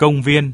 Công viên.